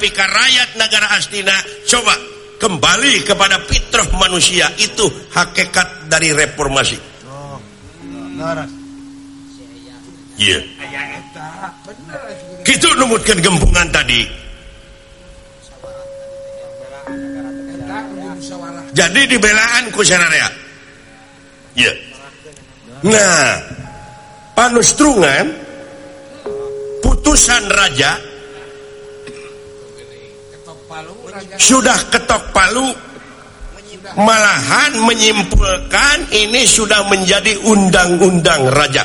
nepikah rakyat negara Astina coba kembali kepada fitrah manusia itu hakikat dari reformasi. Gitu numutkan gempungan tadi. Jadi dibelaan ku nah panustrungan putusan raja sudah ketok palu malahan menyimpulkan ini sudah menjadi undang-undang raja.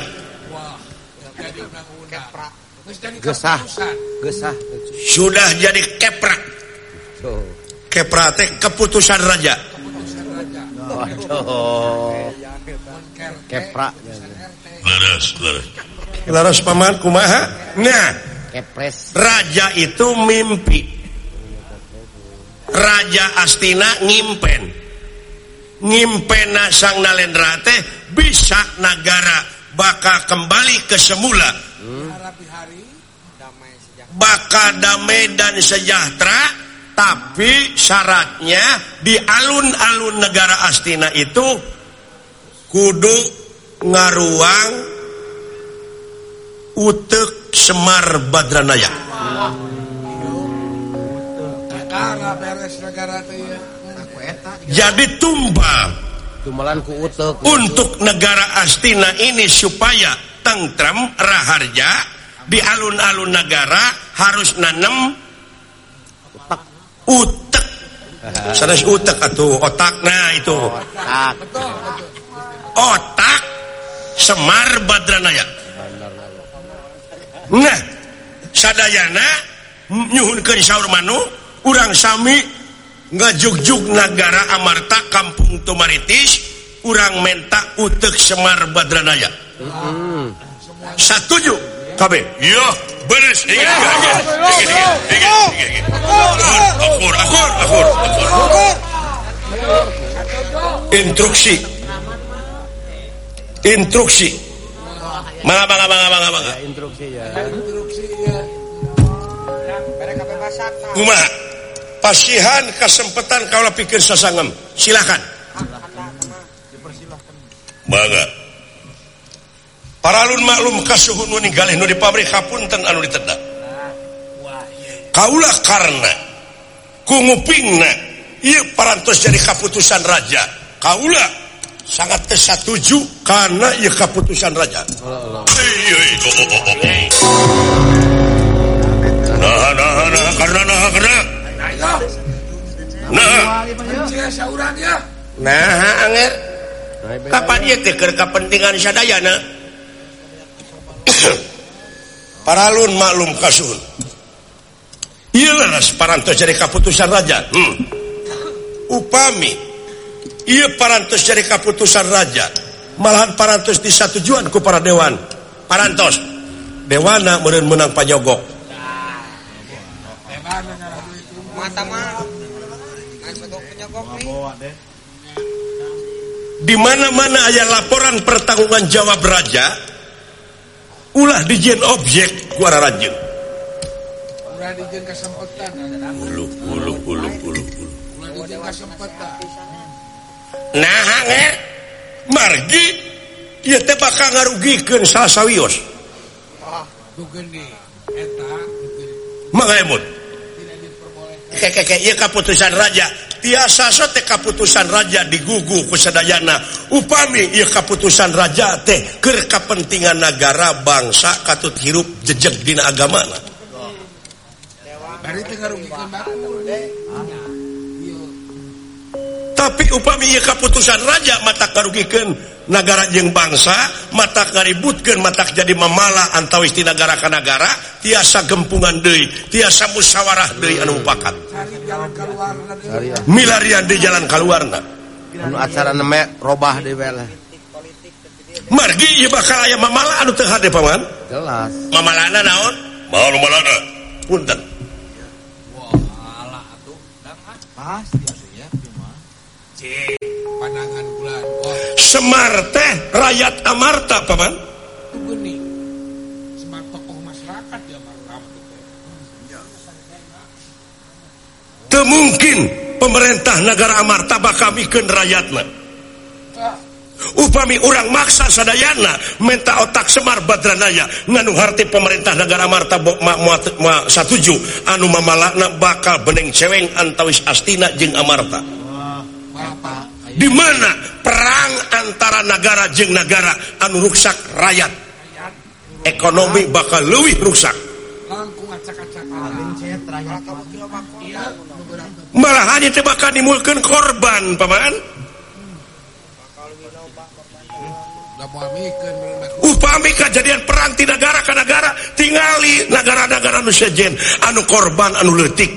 Gesah gesah. Sudah jadi keprak. Keprak teh keputusan raja. Waduh keprak. Laras laras. Laras paman kumaha? Nah kepres. raja itu mimpi Raja Astina ngimpen ngimpen sang nalendra teh bisa negara bakal kembali ke semula hmm. bakal damai dan sejahtera tapi syaratnya di alun-alun negara Astina itu kudu ngaruang utek Semar Badranaya. jadi tumpang untuk negara Astina ini supaya tentram Raharja di alun-alun negara harus nanem utek. Sanes utek atau otak. Nah itu. Otak, otak Semar Badranaya. Nah sadayana nyuhunkeun saur manu urang Sami ngajugjug negara Amarta Kampung Tumaritis urang menta utek Semar Badranaya. Satuju KB. Yo beres. Instruksi. Instruksi. Mana mangga mangga mangga mangga. Instruksi ya instruksi ya. Kumaha? pasihan kesempatan kalau pikir sasangem silakan. Bangga paralun maklum kasuhun ninggalih nu di pabrik hapunten anu ditedak kaulah karena kungupingna. Ieu parantos jadi kaputusan raja. Kaulah. Sangat kesatuju karena ieu kaputusan raja. Nah nah nah karena nah karena Kapan kepentingan Syadayana paralun maklum kasun parantos jadi kaputusan Raja hmm. upami ia parantos jadi kaputusan Raja malahan parantos disatujuanku para Dewan parantos Dewana menang pajogok di mana-mana aya laporan pertanggungan jawab raja. Ulah dijieun objek ku ara rajin ulu ulu ulu ulu ulu nah hange margi. Ieu teh bakal ngarugikeun salah sawios. Ieu keputusan raja. Tiasa sote kaputusan raja digugu kesedayana upami ia kaputusan raja teh ke kepentingan negara bangsa katut hirup jejak dina agama tapi upami kaputusan raja mata karugikan negara jeng bangsa mata kaributkan mata jadi memala antawis di negara ke negara tiasa gempungan deui tiasa musyawarah deui anu mupakat. Milarian di jalan kaluarna. Anu acara neme robah deui lah margi ieu bakal aya mamala anu teu hade paman? Jelas. Mamalana naon? Mau mamalana punten. Pasti. panangan bulan oh. Semar teh rakyat Amarta paman Geni Semar tokoh masyarakat di Amarta Temungkin pemerintah negara Amarta bakal bikin rakyatna. upami orang maksa sadayana minta otak Semar Badranaya nganu harti pemerintah negara Marta ma, ma, ma, satuju. Anu mamalakna bakal beneng ceweng antawis astina jeung Amarta. di mana perang antara negara jeng negara anu ruksak rakyat? Ekonomi bakal lebih rusak malah hanya bakal dimulkan korban paman. Upami kejadian perang di negara ke negara tingali negara-negara nusajen anu korban anu letik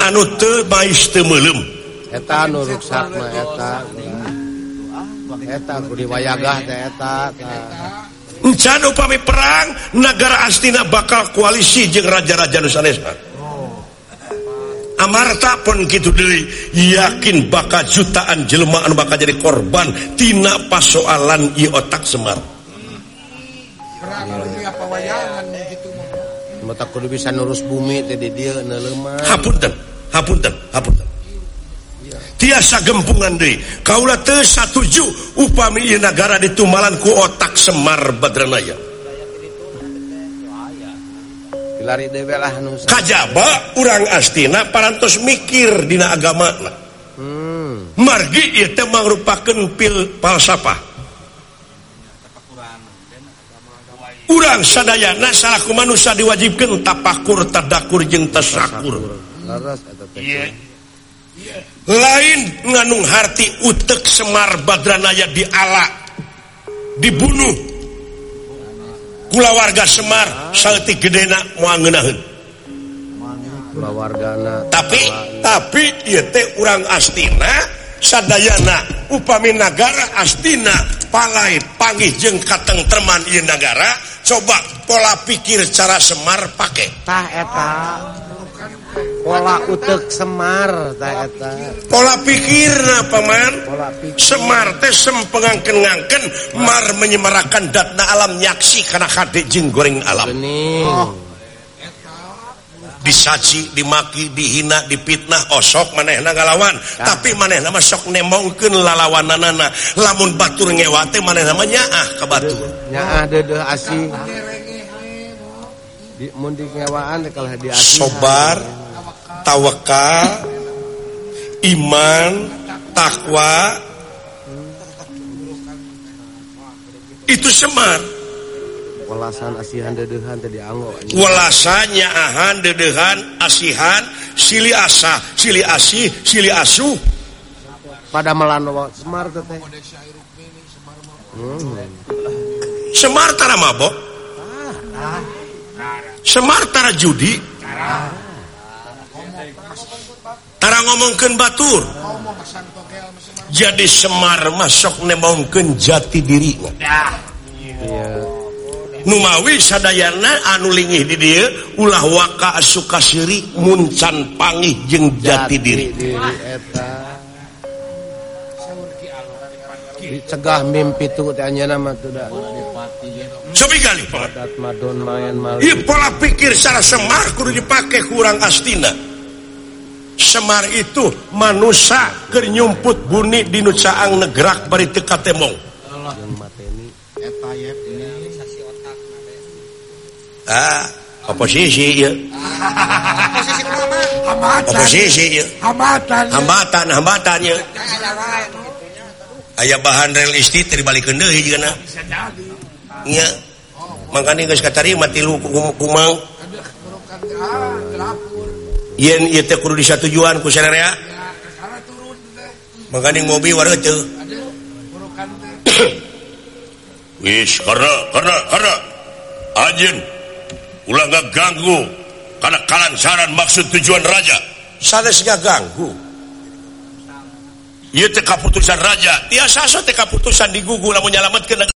anu te baik temelem eta nurksatna hmm. eta. Eta kudu wayagah ka eta. Encana upami perang negara Astina bakal koalisi jeung raja-raja nusantara Amarta pun gitu diri yakin bakal jutaan jelmaan bakal jadi korban tina pasoalan i otak Semar. Perang kudu bisa nurus bumi tadi dia neuleuman Hapunten, hapunten, hapunten. tiasa gempungan De Kaula teu satuju upami negara ditumalanku otak Semar Badranaya. Kajba urang Astina paras mikir Dina agama hmm. margi itu merupakan pil palsafah urang sadayana salahku manusia diwajibkan tapakur tadakur jeng tersakur lain nganung hati utek Semar Badranaya di ala dibunuh. Kula warga Semar saeutik gedena muangenahan wargana tapi tapi yete urang Astina Sadayana upami negara Astina palai pangih jeng kateng teman negara coba pola pikir cara Semar pakai taeta pola utek Semar pola pikir Paman Semar teh sempengangken ngangken Mar menyemarakan datna alam nyaksi karena Kadek jeng goreng alam. Oh. disaji dimaki dihina dipitnah osok maneh ngalawan. Tapi maneh nama sok nemongken lalawananana. Lamun Batur ngewate maneh namanya ah ke Batur. Asing sobar. Tawakal iman takwa. Itu semar. Walasan asihan deudeuhan teh dianggo welasanya ahan dedehan asihan sili asa sili asih sili asuh. Pada melano semar teh teh. Hmm. semar tara mabok. Semar tara judi. Tara cara ngomongken Batur. Jadi Semar masuk nemongken jati diri Numawi Sadayana anulingih di dia ulah waka suka Siri Muncan Pangih jeung jati diri. dicegah mimpi tuh tanya nama tuh dah. Sepi kali. Pola pikir secara semar kudu dipakai kurang astina. Semar itu manusia kenyumput bunyi di nucaang negerak bari teu katemong. Ah, oposisi ya. Oposisi ya. Hambatan. Hambatan, hambatan ya. Aya bahan rel isti terbalik deui jeung Nya. Makanya geus katarima tilu kumang. Ah, yen kudu bisa tujuan ku syariah menganding mobil war itu wis karena karena karena. Ajin ulah gak ganggu. Karena kalan saran maksud tujuan raja. Sanes ganggu. Iya teka putusan raja, tiasa so teka putusan digugu lamun nyalametkeun.